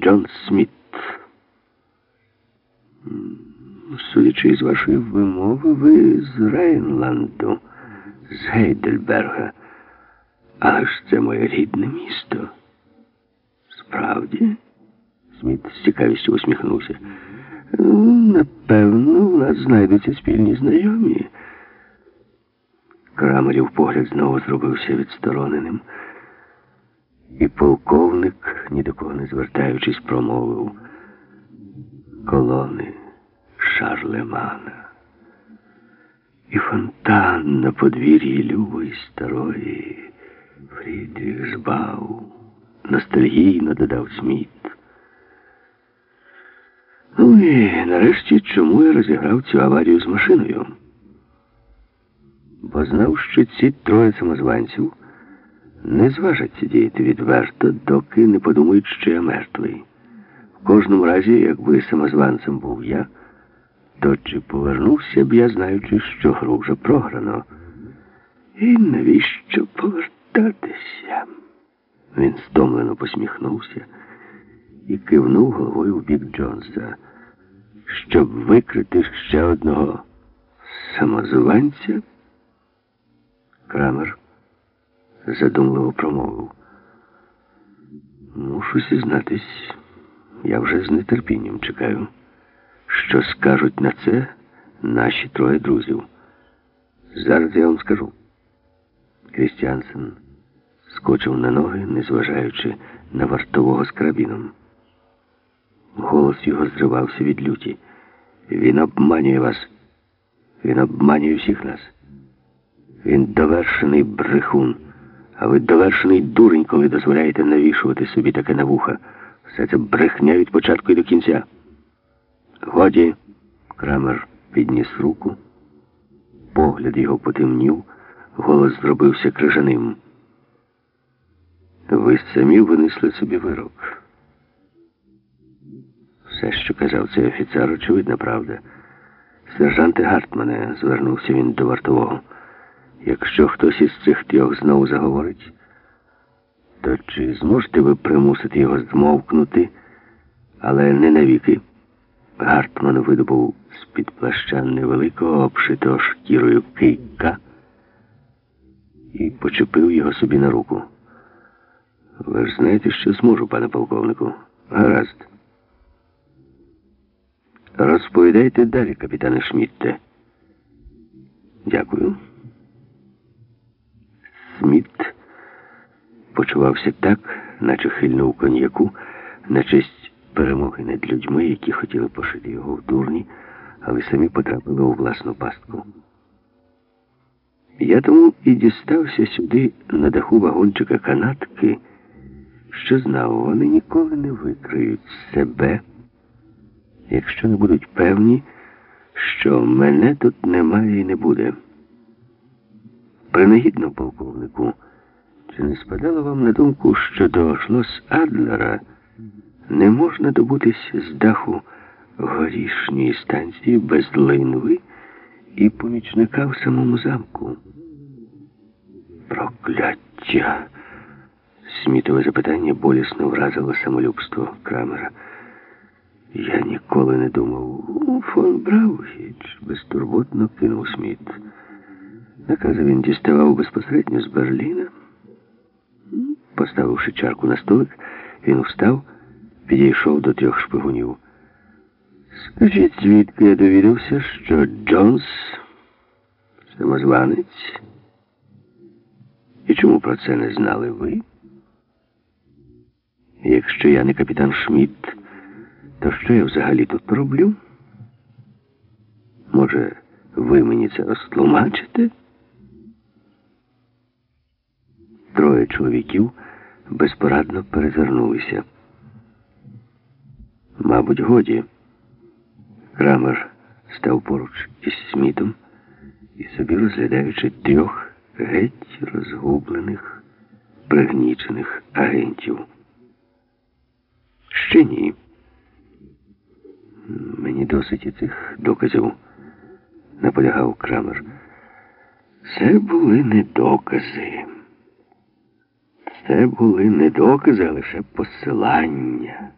Джон Сміт. Судячи із вашої вимови, ви з Рейнланду, з Гейдельберга. Але ж це моє рідне місто. Справді? Сміт з цікавістю усміхнувся. «Ну, Напевно, у нас знайдуться спільні знайомі. Крамерів погляд знову зробився відстороненим. І полковник, ні до кого не звертаючись, промовив колони Шарлемана. І фонтан на подвір'ї любої старої Фрідріхсбау. Ностальгійно додав Сміт. Ну і нарешті чому я розіграв цю аварію з машиною? Бо знав, що ці троє самозванців не зважаться діяти відверто, доки не подумають, що я мертвий. В кожному разі, якби самозванцем був я, то чи повернувся б я, знаючи, що гру вже програно. І навіщо повертатися? Він стомлено посміхнувся і кивнув головою в бік Джонса, щоб викрити ще одного самозванця. Крамер задумливо промовив. Мушу зізнатись, я вже з нетерпінням чекаю, що скажуть на це наші троє друзів. Зараз я вам скажу. Крістіансен скочив на ноги, незважаючи на вартового з карабіном. Голос його зривався від люті. Він обманює вас. Він обманює всіх нас. Він довершений брехун, а ви довершений дурень, коли дозволяєте навішувати собі таке на вуха. Все це брехня від початку і до кінця. Годі, Крамер підніс руку, погляд його потемнів, голос зробився крижаним. Ви самі винесли собі вирок. Все, що казав цей офіцер, очевидна правда. Сержанте Гартмане, звернувся він до вартового. Якщо хтось із цих трьох знову заговорить, то чи зможете ви примусити його змовкнути, але не навіки? Гартман видобув з-під плаща невеликого, обшитого шкірою кийка і почепив його собі на руку. Ви ж знаєте, що зможу, пане полковнику. Гаразд. Розповідайте далі, капітане Шмітте. Дякую. Сміт почувався так, наче хильнув коньяку, на честь перемоги над людьми, які хотіли пошити його в дурні, але самі потрапили у власну пастку. Я тому і дістався сюди на даху вагончика канатки, що знав, вони ніколи не викриють себе, якщо не будуть певні, що мене тут немає і не буде. Принагідно, полковнику, чи не спадало вам на думку, що до шлос Адлера не можна добутись з даху горішньої станції без линви і помічника в самому замку? Прокляття! Смітове запитання болісно вразило самолюбство Крамера. Я ніколи не думав. Фон Браухіч безтурботно кинув Сміт. Накази він діставав безпосередньо з Берліна. Поставивши чарку на столик, він встав, підійшов до трьох шпигунів. Скажіть, звідки я довідався, що Джонс самозванець? І чому про це не знали ви? Якщо я не капітан Шмідт, то що я взагалі тут роблю? Може, ви мені це розтлумачите? Троє чоловіків безпорадно перезирнулися. Мабуть, годі. Крамер став поруч із Смітом і собі розглядаючи трьох геть розгублених, пригнічених агентів. Ще ні. Мені досить і цих доказів, наполягав Крамер. Це були не докази. Це були не докази, а лише посилання.